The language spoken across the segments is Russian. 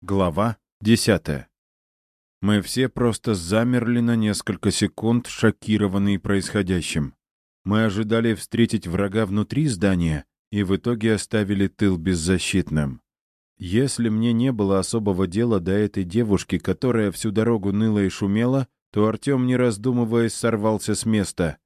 Глава 10. Мы все просто замерли на несколько секунд, шокированные происходящим. Мы ожидали встретить врага внутри здания и в итоге оставили тыл беззащитным. Если мне не было особого дела до этой девушки, которая всю дорогу ныла и шумела, то Артем, не раздумывая, сорвался с места.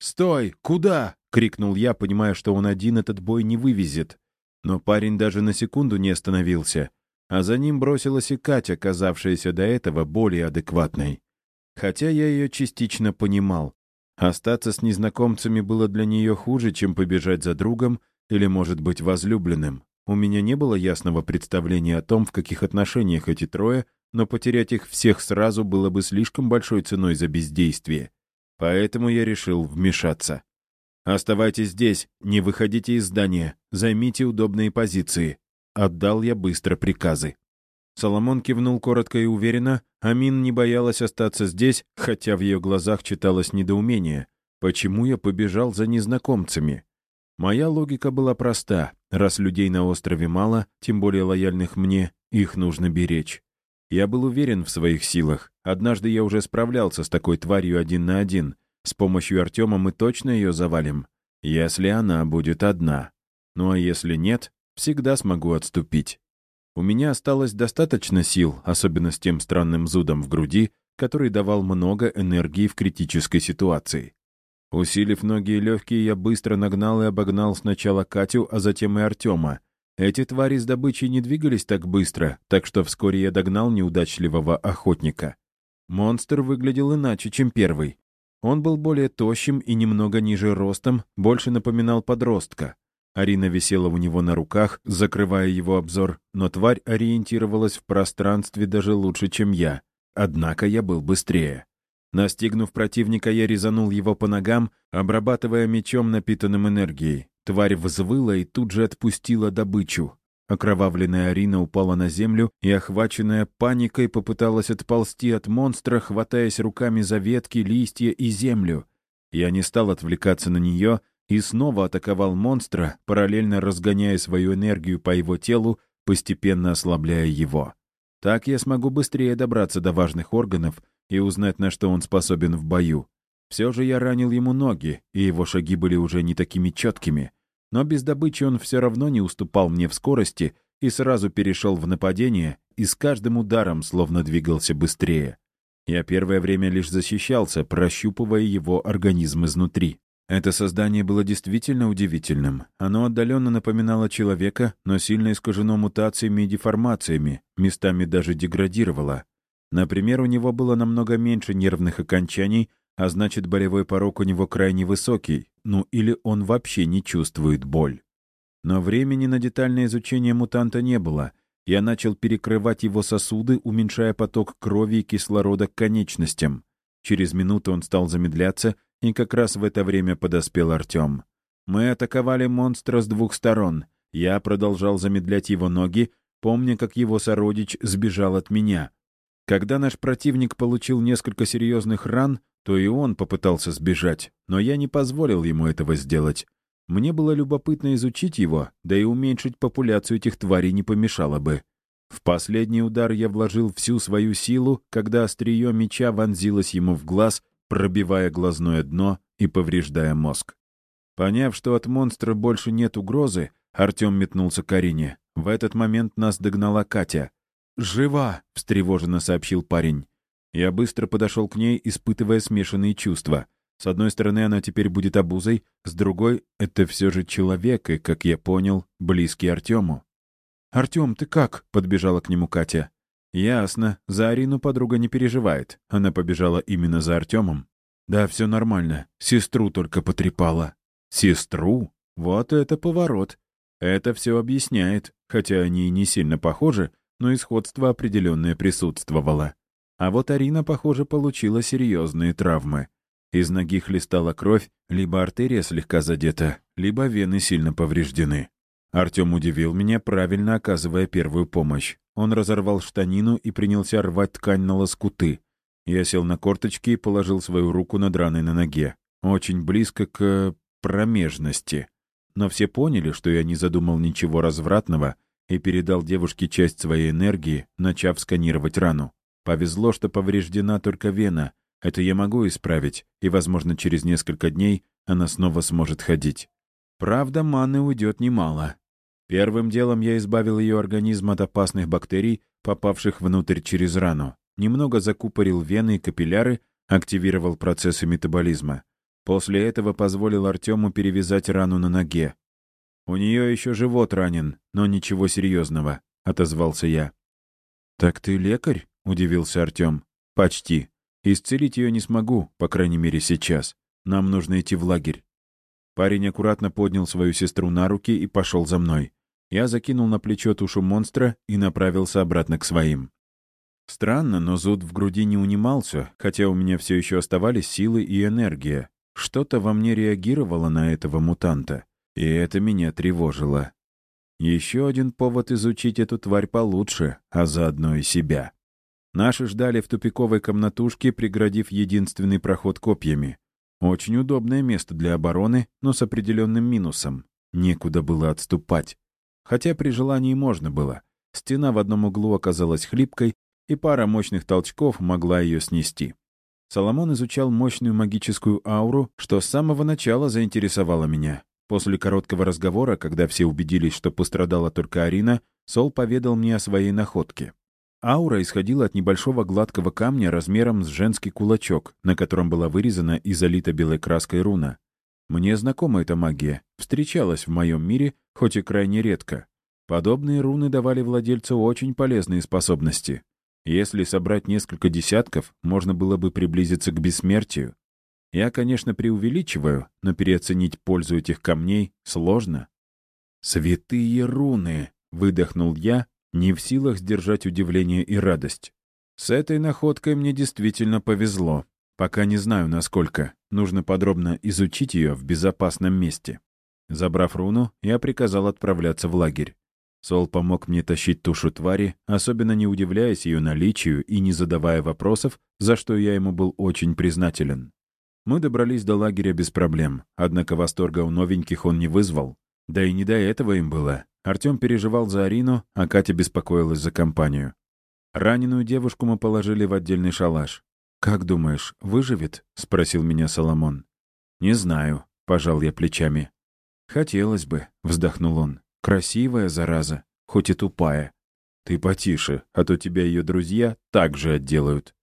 «Стой! Куда?» — крикнул я, понимая, что он один этот бой не вывезет. Но парень даже на секунду не остановился — а за ним бросилась и Катя, казавшаяся до этого более адекватной. Хотя я ее частично понимал. Остаться с незнакомцами было для нее хуже, чем побежать за другом или, может быть, возлюбленным. У меня не было ясного представления о том, в каких отношениях эти трое, но потерять их всех сразу было бы слишком большой ценой за бездействие. Поэтому я решил вмешаться. «Оставайтесь здесь, не выходите из здания, займите удобные позиции. Отдал я быстро приказы. Соломон кивнул коротко и уверенно, а Мин не боялась остаться здесь, хотя в ее глазах читалось недоумение. Почему я побежал за незнакомцами? Моя логика была проста. Раз людей на острове мало, тем более лояльных мне, их нужно беречь. Я был уверен в своих силах. Однажды я уже справлялся с такой тварью один на один. С помощью Артема мы точно ее завалим. Если она будет одна. Ну а если нет, всегда смогу отступить. У меня осталось достаточно сил, особенно с тем странным зудом в груди, который давал много энергии в критической ситуации. Усилив ноги и легкие, я быстро нагнал и обогнал сначала Катю, а затем и Артема. Эти твари с добычей не двигались так быстро, так что вскоре я догнал неудачливого охотника. Монстр выглядел иначе, чем первый. Он был более тощим и немного ниже ростом, больше напоминал подростка. Арина висела у него на руках, закрывая его обзор, но тварь ориентировалась в пространстве даже лучше, чем я. Однако я был быстрее. Настигнув противника, я резанул его по ногам, обрабатывая мечом, напитанным энергией. Тварь взвыла и тут же отпустила добычу. Окровавленная Арина упала на землю и, охваченная паникой, попыталась отползти от монстра, хватаясь руками за ветки, листья и землю. Я не стал отвлекаться на нее, и снова атаковал монстра, параллельно разгоняя свою энергию по его телу, постепенно ослабляя его. Так я смогу быстрее добраться до важных органов и узнать, на что он способен в бою. Все же я ранил ему ноги, и его шаги были уже не такими четкими. Но без добычи он все равно не уступал мне в скорости и сразу перешел в нападение, и с каждым ударом словно двигался быстрее. Я первое время лишь защищался, прощупывая его организм изнутри. Это создание было действительно удивительным. Оно отдаленно напоминало человека, но сильно искажено мутациями и деформациями, местами даже деградировало. Например, у него было намного меньше нервных окончаний, а значит, болевой порог у него крайне высокий, ну или он вообще не чувствует боль. Но времени на детальное изучение мутанта не было. Я начал перекрывать его сосуды, уменьшая поток крови и кислорода к конечностям. Через минуту он стал замедляться — и как раз в это время подоспел Артем. Мы атаковали монстра с двух сторон. Я продолжал замедлять его ноги, помня, как его сородич сбежал от меня. Когда наш противник получил несколько серьезных ран, то и он попытался сбежать, но я не позволил ему этого сделать. Мне было любопытно изучить его, да и уменьшить популяцию этих тварей не помешало бы. В последний удар я вложил всю свою силу, когда острие меча вонзилось ему в глаз, пробивая глазное дно и повреждая мозг. Поняв, что от монстра больше нет угрозы, Артем метнулся к Арине. В этот момент нас догнала Катя. «Жива!» — встревоженно сообщил парень. Я быстро подошел к ней, испытывая смешанные чувства. С одной стороны, она теперь будет обузой, с другой — это все же человек, и, как я понял, близкий Артему. «Артем, ты как?» — подбежала к нему Катя. «Ясно. За Арину подруга не переживает. Она побежала именно за Артемом». «Да, все нормально. Сестру только потрепала». «Сестру? Вот это поворот. Это все объясняет. Хотя они и не сильно похожи, но и сходство определенное присутствовало. А вот Арина, похоже, получила серьезные травмы. Из ноги хлестала кровь, либо артерия слегка задета, либо вены сильно повреждены. Артем удивил меня, правильно оказывая первую помощь. Он разорвал штанину и принялся рвать ткань на лоскуты. Я сел на корточки и положил свою руку над раной на ноге. Очень близко к промежности. Но все поняли, что я не задумал ничего развратного, и передал девушке часть своей энергии, начав сканировать рану. Повезло, что повреждена только вена. Это я могу исправить, и, возможно, через несколько дней она снова сможет ходить. Правда, маны уйдет немало. Первым делом я избавил ее организм от опасных бактерий, попавших внутрь через рану. Немного закупорил вены и капилляры, активировал процессы метаболизма. После этого позволил Артему перевязать рану на ноге. «У нее еще живот ранен, но ничего серьезного», — отозвался я. «Так ты лекарь?» — удивился Артем. «Почти. Исцелить ее не смогу, по крайней мере, сейчас. Нам нужно идти в лагерь». Парень аккуратно поднял свою сестру на руки и пошел за мной. Я закинул на плечо тушу монстра и направился обратно к своим. Странно, но зуд в груди не унимался, хотя у меня все еще оставались силы и энергия. Что-то во мне реагировало на этого мутанта, и это меня тревожило. Еще один повод изучить эту тварь получше, а заодно и себя. Наши ждали в тупиковой комнатушке, преградив единственный проход копьями. Очень удобное место для обороны, но с определенным минусом. Некуда было отступать. Хотя при желании можно было. Стена в одном углу оказалась хлипкой, и пара мощных толчков могла ее снести. Соломон изучал мощную магическую ауру, что с самого начала заинтересовало меня. После короткого разговора, когда все убедились, что пострадала только Арина, Сол поведал мне о своей находке. Аура исходила от небольшого гладкого камня размером с женский кулачок, на котором была вырезана и залита белой краской руна. Мне знакома эта магия, встречалась в моем мире, хоть и крайне редко. Подобные руны давали владельцу очень полезные способности. Если собрать несколько десятков, можно было бы приблизиться к бессмертию. Я, конечно, преувеличиваю, но переоценить пользу этих камней сложно. «Святые руны!» — выдохнул я, не в силах сдержать удивление и радость. С этой находкой мне действительно повезло. Пока не знаю, насколько. Нужно подробно изучить ее в безопасном месте. Забрав руну, я приказал отправляться в лагерь. Сол помог мне тащить тушу твари, особенно не удивляясь ее наличию и не задавая вопросов, за что я ему был очень признателен. Мы добрались до лагеря без проблем, однако восторга у новеньких он не вызвал. Да и не до этого им было. Артем переживал за Арину, а Катя беспокоилась за компанию. Раненую девушку мы положили в отдельный шалаш. «Как думаешь, выживет?» — спросил меня Соломон. «Не знаю», — пожал я плечами. «Хотелось бы», — вздохнул он. Красивая зараза, хоть и тупая. Ты потише, а то тебя ее друзья так же отделают.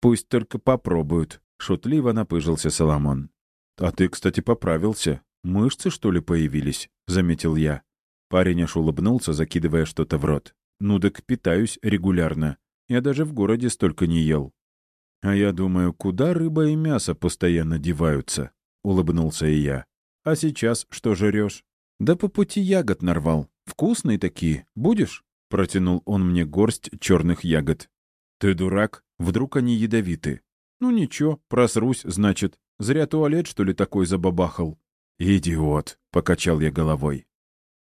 Пусть только попробуют, шутливо напыжился Соломон. А ты, кстати, поправился. Мышцы, что ли, появились? Заметил я. Парень аж улыбнулся, закидывая что-то в рот. Ну так питаюсь регулярно. Я даже в городе столько не ел. А я думаю, куда рыба и мясо постоянно деваются? Улыбнулся и я. А сейчас что жрешь? «Да по пути ягод нарвал. Вкусные такие. Будешь?» Протянул он мне горсть черных ягод. «Ты дурак? Вдруг они ядовиты?» «Ну ничего, просрусь, значит. Зря туалет, что ли, такой забабахал?» «Идиот!» — покачал я головой.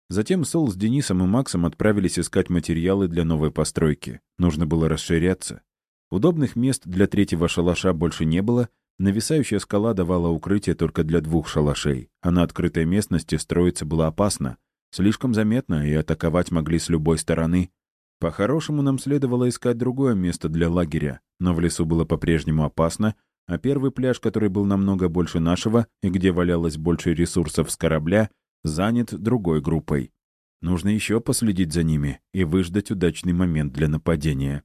Затем Сол с Денисом и Максом отправились искать материалы для новой постройки. Нужно было расширяться. Удобных мест для третьего шалаша больше не было, Нависающая скала давала укрытие только для двух шалашей, а на открытой местности строиться было опасно. Слишком заметно, и атаковать могли с любой стороны. По-хорошему, нам следовало искать другое место для лагеря, но в лесу было по-прежнему опасно, а первый пляж, который был намного больше нашего и где валялось больше ресурсов с корабля, занят другой группой. Нужно еще последить за ними и выждать удачный момент для нападения.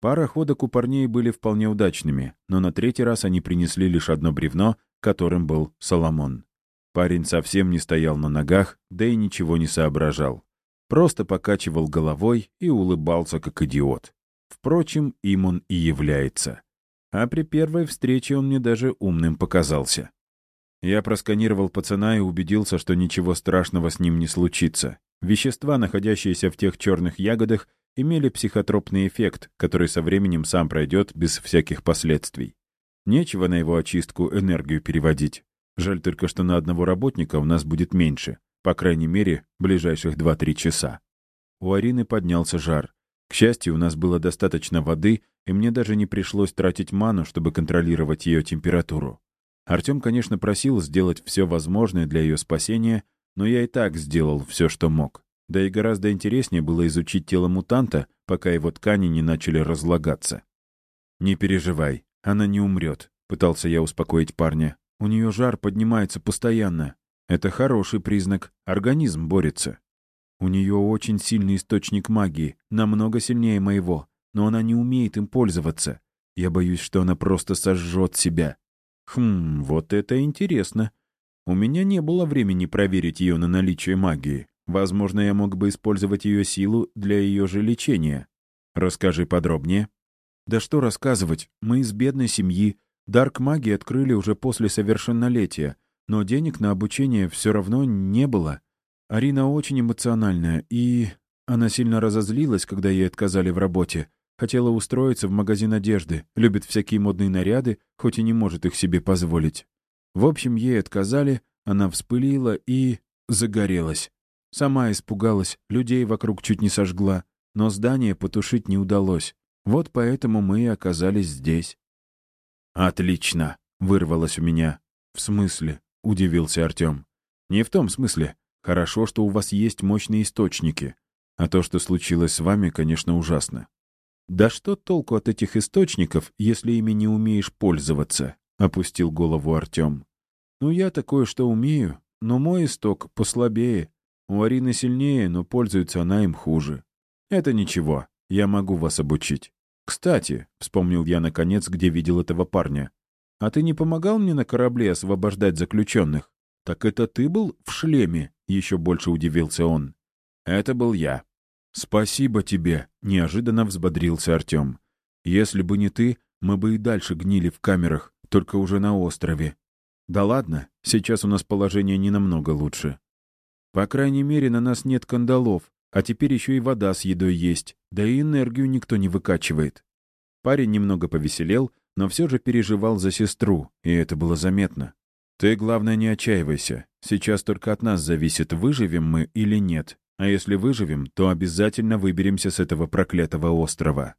Пара ходок у парней были вполне удачными, но на третий раз они принесли лишь одно бревно, которым был Соломон. Парень совсем не стоял на ногах, да и ничего не соображал. Просто покачивал головой и улыбался, как идиот. Впрочем, им он и является. А при первой встрече он мне даже умным показался. Я просканировал пацана и убедился, что ничего страшного с ним не случится. Вещества, находящиеся в тех черных ягодах, имели психотропный эффект, который со временем сам пройдет без всяких последствий. Нечего на его очистку энергию переводить. Жаль только, что на одного работника у нас будет меньше, по крайней мере, ближайших 2-3 часа. У Арины поднялся жар. К счастью, у нас было достаточно воды, и мне даже не пришлось тратить ману, чтобы контролировать ее температуру. Артем, конечно, просил сделать все возможное для ее спасения, но я и так сделал все, что мог. Да и гораздо интереснее было изучить тело мутанта, пока его ткани не начали разлагаться. «Не переживай, она не умрет», — пытался я успокоить парня. «У нее жар поднимается постоянно. Это хороший признак. Организм борется. У нее очень сильный источник магии, намного сильнее моего, но она не умеет им пользоваться. Я боюсь, что она просто сожжет себя. Хм, вот это интересно. У меня не было времени проверить ее на наличие магии. Возможно, я мог бы использовать ее силу для ее же лечения. Расскажи подробнее. Да что рассказывать, мы из бедной семьи. Дарк магии открыли уже после совершеннолетия, но денег на обучение все равно не было. Арина очень эмоциональная, и... Она сильно разозлилась, когда ей отказали в работе. Хотела устроиться в магазин одежды, любит всякие модные наряды, хоть и не может их себе позволить. В общем, ей отказали, она вспылила и... загорелась. Сама испугалась, людей вокруг чуть не сожгла, но здание потушить не удалось. Вот поэтому мы и оказались здесь. «Отлично!» — вырвалось у меня. «В смысле?» — удивился Артем. «Не в том смысле. Хорошо, что у вас есть мощные источники. А то, что случилось с вами, конечно, ужасно. «Да что толку от этих источников, если ими не умеешь пользоваться?» — опустил голову Артем. «Ну, я такое, что умею, но мой исток послабее. У Арины сильнее, но пользуется она им хуже. Это ничего, я могу вас обучить. Кстати, — вспомнил я наконец, где видел этого парня, — а ты не помогал мне на корабле освобождать заключенных? Так это ты был в шлеме?» — еще больше удивился он. «Это был я», «Спасибо тебе», — неожиданно взбодрился Артем. «Если бы не ты, мы бы и дальше гнили в камерах, только уже на острове. Да ладно, сейчас у нас положение не намного лучше. По крайней мере, на нас нет кандалов, а теперь еще и вода с едой есть, да и энергию никто не выкачивает». Парень немного повеселел, но все же переживал за сестру, и это было заметно. «Ты, главное, не отчаивайся. Сейчас только от нас зависит, выживем мы или нет. А если выживем, то обязательно выберемся с этого проклятого острова.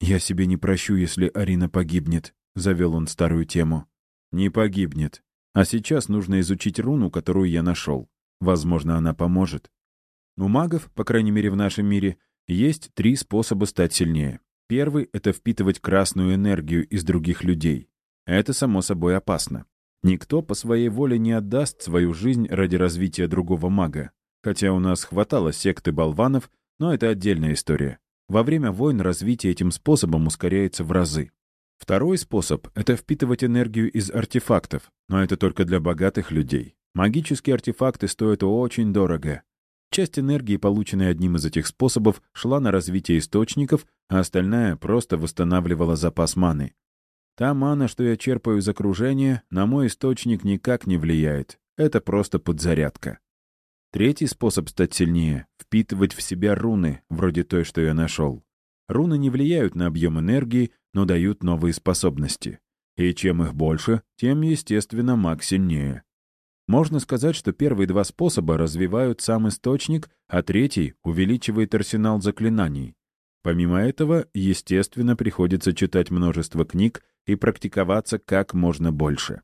«Я себе не прощу, если Арина погибнет», — завел он старую тему. «Не погибнет. А сейчас нужно изучить руну, которую я нашел. Возможно, она поможет. У магов, по крайней мере в нашем мире, есть три способа стать сильнее. Первый — это впитывать красную энергию из других людей. Это, само собой, опасно. Никто по своей воле не отдаст свою жизнь ради развития другого мага. Хотя у нас хватало секты болванов, но это отдельная история. Во время войн развитие этим способом ускоряется в разы. Второй способ — это впитывать энергию из артефактов, но это только для богатых людей. Магические артефакты стоят очень дорого. Часть энергии, полученной одним из этих способов, шла на развитие источников, а остальная просто восстанавливала запас маны. Та мана, что я черпаю из окружения, на мой источник никак не влияет. Это просто подзарядка. Третий способ стать сильнее — впитывать в себя руны, вроде той, что я нашел. Руны не влияют на объем энергии, но дают новые способности. И чем их больше, тем, естественно, маг сильнее. Можно сказать, что первые два способа развивают сам источник, а третий увеличивает арсенал заклинаний. Помимо этого, естественно, приходится читать множество книг и практиковаться как можно больше.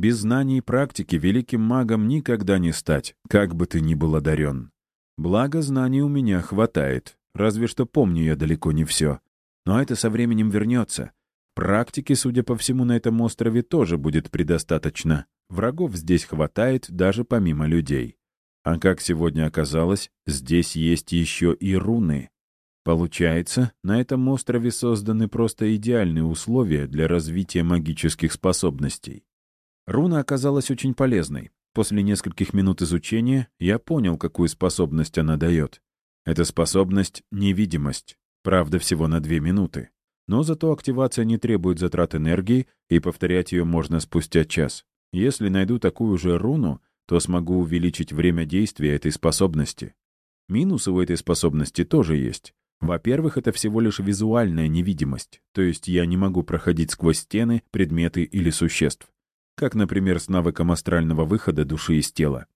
Без знаний и практики великим магом никогда не стать, как бы ты ни был одарен. Благо, знаний у меня хватает, разве что помню я далеко не все. Но это со временем вернется. Практики, судя по всему, на этом острове тоже будет предостаточно. Врагов здесь хватает даже помимо людей. А как сегодня оказалось, здесь есть еще и руны. Получается, на этом острове созданы просто идеальные условия для развития магических способностей. Руна оказалась очень полезной. После нескольких минут изучения я понял, какую способность она дает. Эта способность — невидимость. Правда, всего на две минуты. Но зато активация не требует затрат энергии, и повторять ее можно спустя час. Если найду такую же руну, то смогу увеличить время действия этой способности. Минусы у этой способности тоже есть. Во-первых, это всего лишь визуальная невидимость, то есть я не могу проходить сквозь стены, предметы или существ как, например, с навыком астрального выхода души из тела.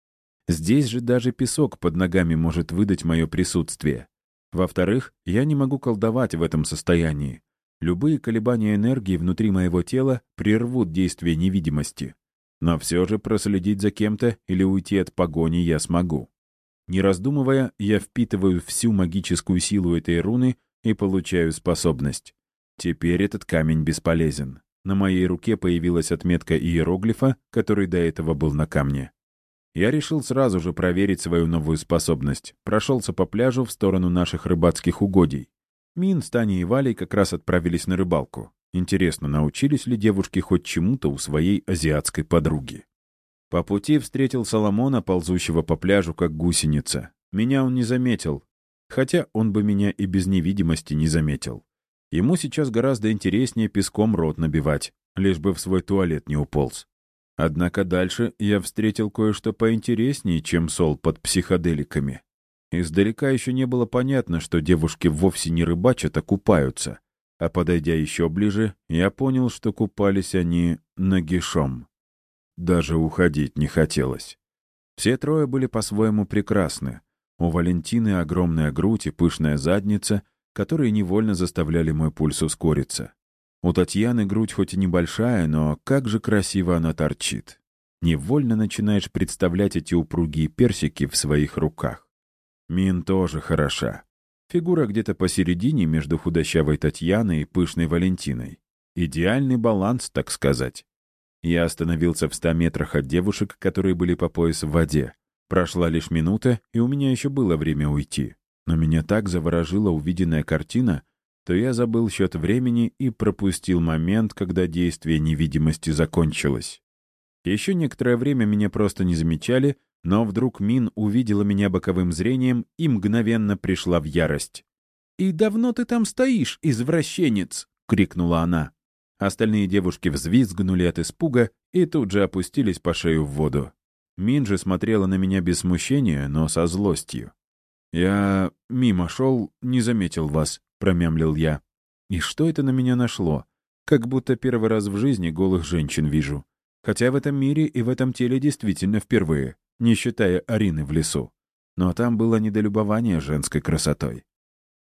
Здесь же даже песок под ногами может выдать мое присутствие. Во-вторых, я не могу колдовать в этом состоянии. Любые колебания энергии внутри моего тела прервут действие невидимости. Но все же проследить за кем-то или уйти от погони я смогу. Не раздумывая, я впитываю всю магическую силу этой руны и получаю способность. Теперь этот камень бесполезен. На моей руке появилась отметка иероглифа, который до этого был на камне. Я решил сразу же проверить свою новую способность. Прошелся по пляжу в сторону наших рыбацких угодий. Мин с Таней и Валей как раз отправились на рыбалку. Интересно, научились ли девушки хоть чему-то у своей азиатской подруги? По пути встретил Соломона, ползущего по пляжу, как гусеница. Меня он не заметил, хотя он бы меня и без невидимости не заметил. Ему сейчас гораздо интереснее песком рот набивать, лишь бы в свой туалет не уполз. Однако дальше я встретил кое-что поинтереснее, чем сол под психоделиками. Издалека еще не было понятно, что девушки вовсе не рыбачат, а купаются. А подойдя еще ближе, я понял, что купались они нагишом. Даже уходить не хотелось. Все трое были по-своему прекрасны. У Валентины огромная грудь и пышная задница, которые невольно заставляли мой пульс ускориться. У Татьяны грудь хоть и небольшая, но как же красиво она торчит. Невольно начинаешь представлять эти упругие персики в своих руках. Мин тоже хороша. Фигура где-то посередине между худощавой Татьяной и пышной Валентиной. Идеальный баланс, так сказать. Я остановился в ста метрах от девушек, которые были по пояс в воде. Прошла лишь минута, и у меня еще было время уйти. Но меня так заворожила увиденная картина, то я забыл счет времени и пропустил момент, когда действие невидимости закончилось. Еще некоторое время меня просто не замечали, но вдруг Мин увидела меня боковым зрением и мгновенно пришла в ярость. «И давно ты там стоишь, извращенец?» — крикнула она. Остальные девушки взвизгнули от испуга и тут же опустились по шею в воду. Мин же смотрела на меня без смущения, но со злостью. «Я мимо шел, не заметил вас», — промямлил я. «И что это на меня нашло? Как будто первый раз в жизни голых женщин вижу. Хотя в этом мире и в этом теле действительно впервые не считая Арины в лесу. Но там было недолюбование женской красотой.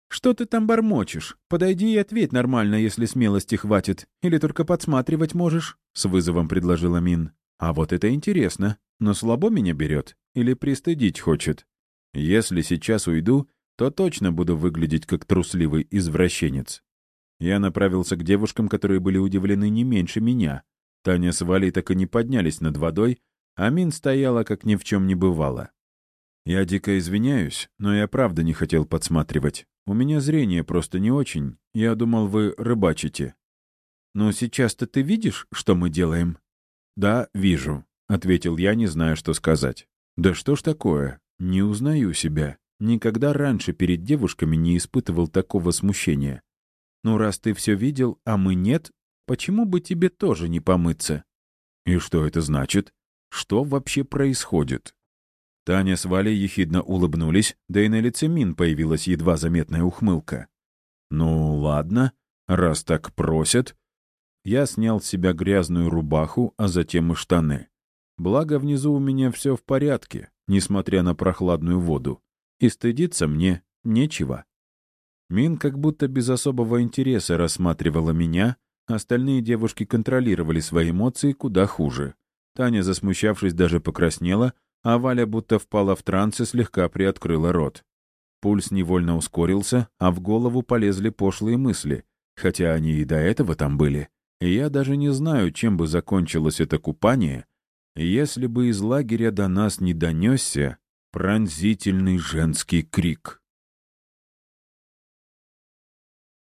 «Что ты там бормочешь? Подойди и ответь нормально, если смелости хватит. Или только подсматривать можешь?» — с вызовом предложила Мин. «А вот это интересно. Но слабо меня берет? Или пристыдить хочет? Если сейчас уйду, то точно буду выглядеть как трусливый извращенец». Я направился к девушкам, которые были удивлены не меньше меня. Таня с Валей так и не поднялись над водой, Амин стояла, как ни в чем не бывало. «Я дико извиняюсь, но я правда не хотел подсматривать. У меня зрение просто не очень. Я думал, вы рыбачите». «Но сейчас-то ты видишь, что мы делаем?» «Да, вижу», — ответил я, не зная, что сказать. «Да что ж такое? Не узнаю себя. Никогда раньше перед девушками не испытывал такого смущения. Ну, раз ты все видел, а мы нет, почему бы тебе тоже не помыться?» «И что это значит?» Что вообще происходит? Таня с Валей ехидно улыбнулись, да и на лице Мин появилась едва заметная ухмылка. «Ну, ладно, раз так просят». Я снял с себя грязную рубаху, а затем и штаны. Благо, внизу у меня все в порядке, несмотря на прохладную воду. И стыдиться мне нечего. Мин как будто без особого интереса рассматривала меня, остальные девушки контролировали свои эмоции куда хуже. Таня, засмущавшись, даже покраснела, а Валя будто впала в транс и слегка приоткрыла рот. Пульс невольно ускорился, а в голову полезли пошлые мысли, хотя они и до этого там были. И я даже не знаю, чем бы закончилось это купание, если бы из лагеря до нас не донесся пронзительный женский крик.